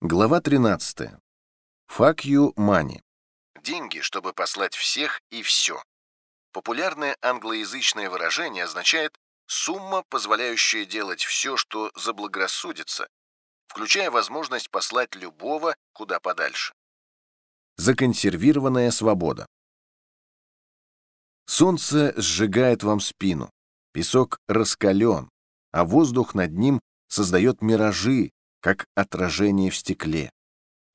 Глава 13. Fuck you money. Деньги, чтобы послать всех и все. Популярное англоязычное выражение означает сумма, позволяющая делать все, что заблагорассудится, включая возможность послать любого куда подальше. Законсервированная свобода. Солнце сжигает вам спину, песок раскален, а воздух над ним создает миражи, как отражение в стекле.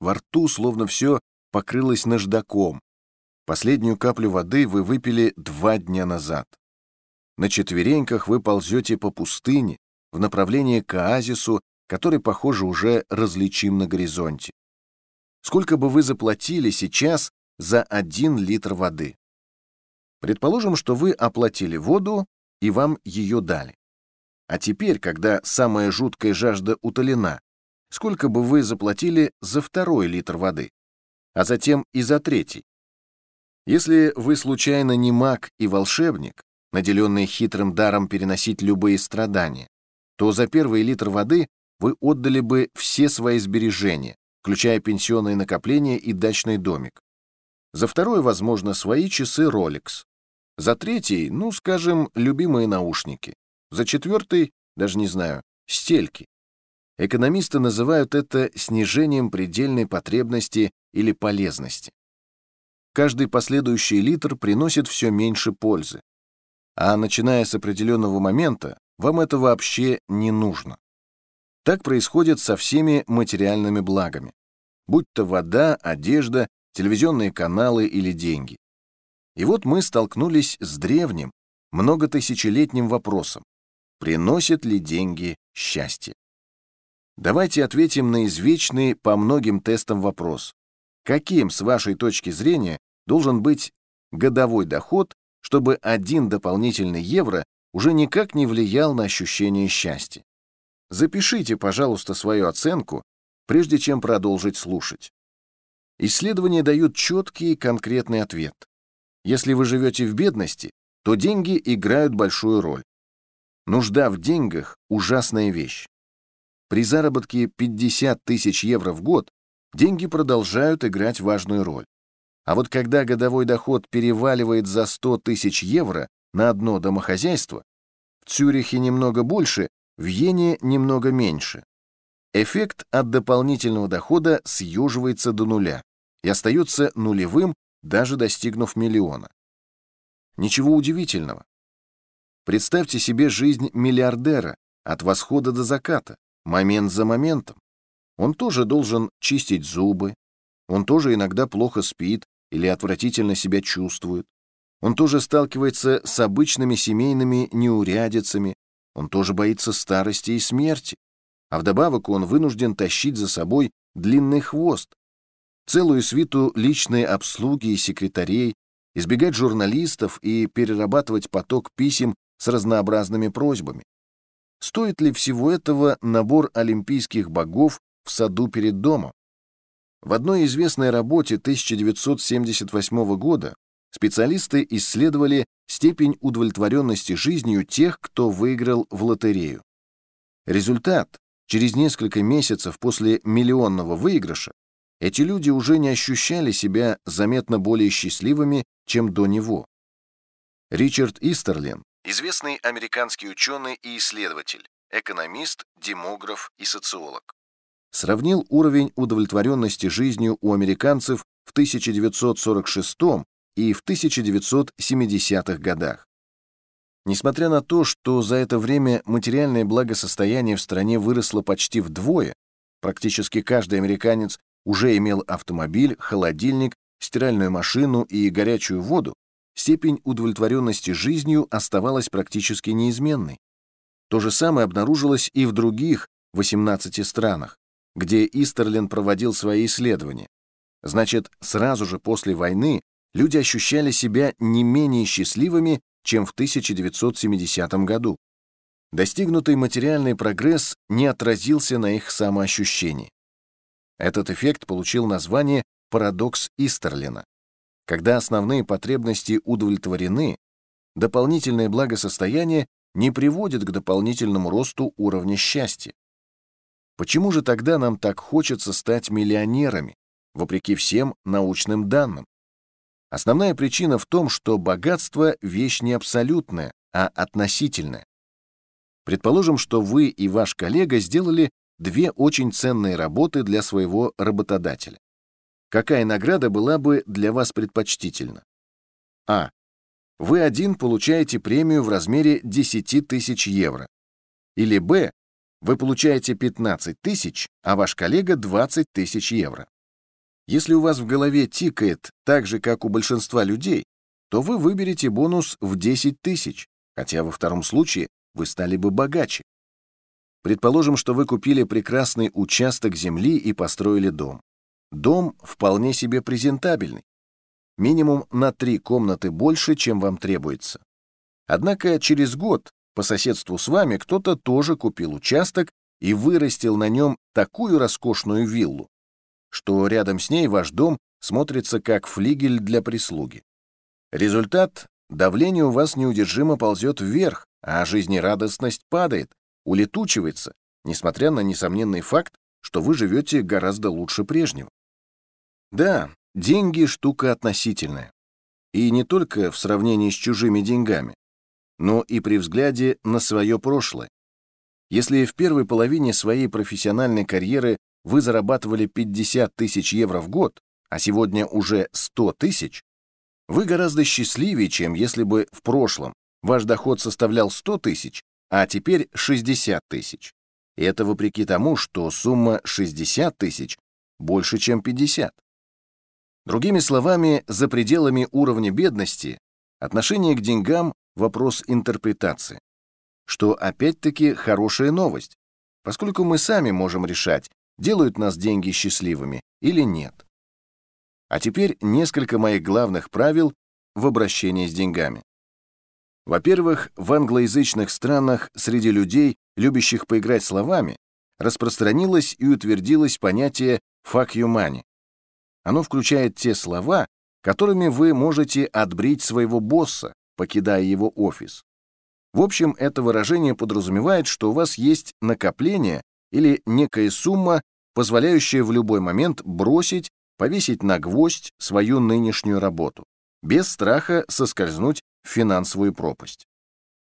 Во рту словно все покрылось наждаком. Последнюю каплю воды вы выпили два дня назад. На четвереньках вы ползете по пустыне в направлении к оазису, который, похоже, уже различим на горизонте. Сколько бы вы заплатили сейчас за один литр воды? Предположим, что вы оплатили воду, и вам ее дали. А теперь, когда самая жуткая жажда утолена, сколько бы вы заплатили за второй литр воды, а затем и за третий. Если вы случайно не маг и волшебник, наделенный хитрым даром переносить любые страдания, то за первый литр воды вы отдали бы все свои сбережения, включая пенсионные накопления и дачный домик. За второй, возможно, свои часы Rolex. За третий, ну, скажем, любимые наушники. За четвертый, даже не знаю, стельки. Экономисты называют это снижением предельной потребности или полезности. Каждый последующий литр приносит все меньше пользы. А начиная с определенного момента, вам это вообще не нужно. Так происходит со всеми материальными благами, будь то вода, одежда, телевизионные каналы или деньги. И вот мы столкнулись с древним, многотысячелетним вопросом, приносят ли деньги счастье? Давайте ответим на извечный по многим тестам вопрос. Каким, с вашей точки зрения, должен быть годовой доход, чтобы один дополнительный евро уже никак не влиял на ощущение счастья? Запишите, пожалуйста, свою оценку, прежде чем продолжить слушать. Исследования дают четкий и конкретный ответ. Если вы живете в бедности, то деньги играют большую роль. Нужда в деньгах – ужасная вещь. При заработке 50 тысяч евро в год деньги продолжают играть важную роль. А вот когда годовой доход переваливает за 100 тысяч евро на одно домохозяйство, в Цюрихе немного больше, в Йене немного меньше. Эффект от дополнительного дохода съеживается до нуля и остается нулевым, даже достигнув миллиона. Ничего удивительного. Представьте себе жизнь миллиардера от восхода до заката момент за моментом. Он тоже должен чистить зубы, он тоже иногда плохо спит или отвратительно себя чувствует. Он тоже сталкивается с обычными семейными неурядицами, он тоже боится старости и смерти, а вдобавок он вынужден тащить за собой длинный хвост, целую свиту личной обслуги и секретарей, избегать журналистов и перерабатывать поток писем с разнообразными просьбами. Стоит ли всего этого набор олимпийских богов в саду перед домом? В одной известной работе 1978 года специалисты исследовали степень удовлетворенности жизнью тех, кто выиграл в лотерею. Результат – через несколько месяцев после миллионного выигрыша эти люди уже не ощущали себя заметно более счастливыми, чем до него. Ричард Истерлин известный американский ученый и исследователь, экономист, демограф и социолог. Сравнил уровень удовлетворенности жизнью у американцев в 1946 и в 1970-х годах. Несмотря на то, что за это время материальное благосостояние в стране выросло почти вдвое, практически каждый американец уже имел автомобиль, холодильник, стиральную машину и горячую воду, степень удовлетворенности жизнью оставалась практически неизменной. То же самое обнаружилось и в других 18 странах, где Истерлин проводил свои исследования. Значит, сразу же после войны люди ощущали себя не менее счастливыми, чем в 1970 году. Достигнутый материальный прогресс не отразился на их самоощущении. Этот эффект получил название «парадокс Истерлина». Когда основные потребности удовлетворены, дополнительное благосостояние не приводит к дополнительному росту уровня счастья. Почему же тогда нам так хочется стать миллионерами, вопреки всем научным данным? Основная причина в том, что богатство — вещь не абсолютная, а относительная. Предположим, что вы и ваш коллега сделали две очень ценные работы для своего работодателя. Какая награда была бы для вас предпочтительна? А. Вы один получаете премию в размере 10 тысяч евро. Или Б. Вы получаете 15 тысяч, а ваш коллега 20 тысяч евро. Если у вас в голове тикает так же, как у большинства людей, то вы выберете бонус в 10 тысяч, хотя во втором случае вы стали бы богаче. Предположим, что вы купили прекрасный участок земли и построили дом. Дом вполне себе презентабельный. Минимум на три комнаты больше, чем вам требуется. Однако через год по соседству с вами кто-то тоже купил участок и вырастил на нем такую роскошную виллу, что рядом с ней ваш дом смотрится как флигель для прислуги. Результат — давление у вас неудержимо ползет вверх, а жизнерадостность падает, улетучивается, несмотря на несомненный факт, что вы живете гораздо лучше прежнего. Да, деньги — штука относительная. И не только в сравнении с чужими деньгами, но и при взгляде на свое прошлое. Если в первой половине своей профессиональной карьеры вы зарабатывали 50 тысяч евро в год, а сегодня уже 100 тысяч, вы гораздо счастливее, чем если бы в прошлом ваш доход составлял 100 тысяч, а теперь 60 тысяч. И это вопреки тому, что сумма 60 тысяч больше, чем 50. Другими словами, за пределами уровня бедности отношение к деньгам — вопрос интерпретации. Что опять-таки хорошая новость, поскольку мы сами можем решать, делают нас деньги счастливыми или нет. А теперь несколько моих главных правил в обращении с деньгами. Во-первых, в англоязычных странах среди людей, любящих поиграть словами, распространилось и утвердилось понятие «fuck you money», оно включает те слова, которыми вы можете отбрить своего босса, покидая его офис. В общем, это выражение подразумевает, что у вас есть накопление или некая сумма, позволяющая в любой момент бросить, повесить на гвоздь свою нынешнюю работу, без страха соскользнуть в финансовую пропасть.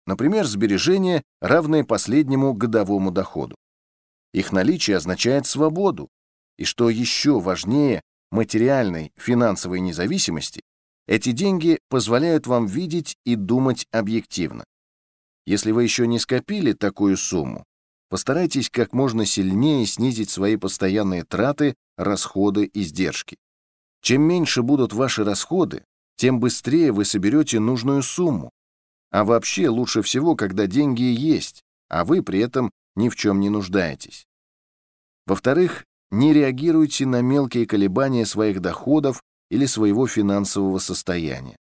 Например, сбережения, равные последнему годовому доходу. Их наличие означает свободу, и что еще важнее, материальной финансовой независимости, эти деньги позволяют вам видеть и думать объективно. Если вы еще не скопили такую сумму, постарайтесь как можно сильнее снизить свои постоянные траты, расходы, и издержки. Чем меньше будут ваши расходы, тем быстрее вы соберете нужную сумму. А вообще лучше всего, когда деньги есть, а вы при этом ни в чем не нуждаетесь. Во-вторых, не реагируйте на мелкие колебания своих доходов или своего финансового состояния.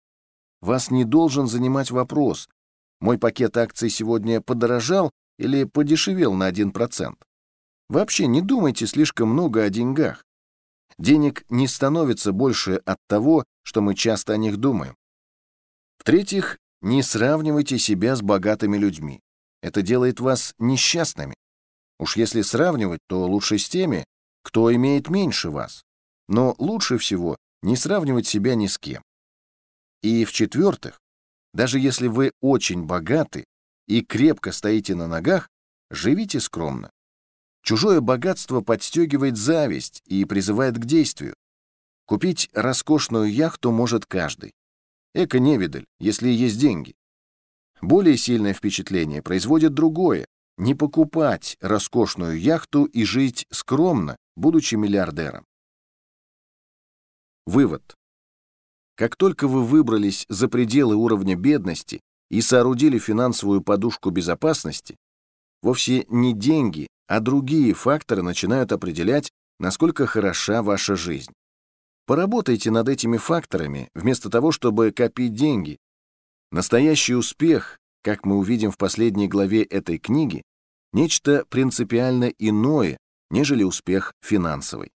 Вас не должен занимать вопрос, мой пакет акций сегодня подорожал или подешевел на 1%. Вообще не думайте слишком много о деньгах. Денег не становится больше от того, что мы часто о них думаем. В-третьих, не сравнивайте себя с богатыми людьми. Это делает вас несчастными. Уж если сравнивать, то лучше с теми, кто имеет меньше вас. Но лучше всего не сравнивать себя ни с кем. И в-четвертых, даже если вы очень богаты и крепко стоите на ногах, живите скромно. Чужое богатство подстегивает зависть и призывает к действию. Купить роскошную яхту может каждый. Эко-невидаль, если есть деньги. Более сильное впечатление производит другое — не покупать роскошную яхту и жить скромно, будучи миллиардером. Вывод. Как только вы выбрались за пределы уровня бедности и соорудили финансовую подушку безопасности, вовсе не деньги, а другие факторы начинают определять, насколько хороша ваша жизнь. Поработайте над этими факторами, вместо того, чтобы копить деньги. Настоящий успех, как мы увидим в последней главе этой книги, нечто принципиально иное, нежели успех финансовый.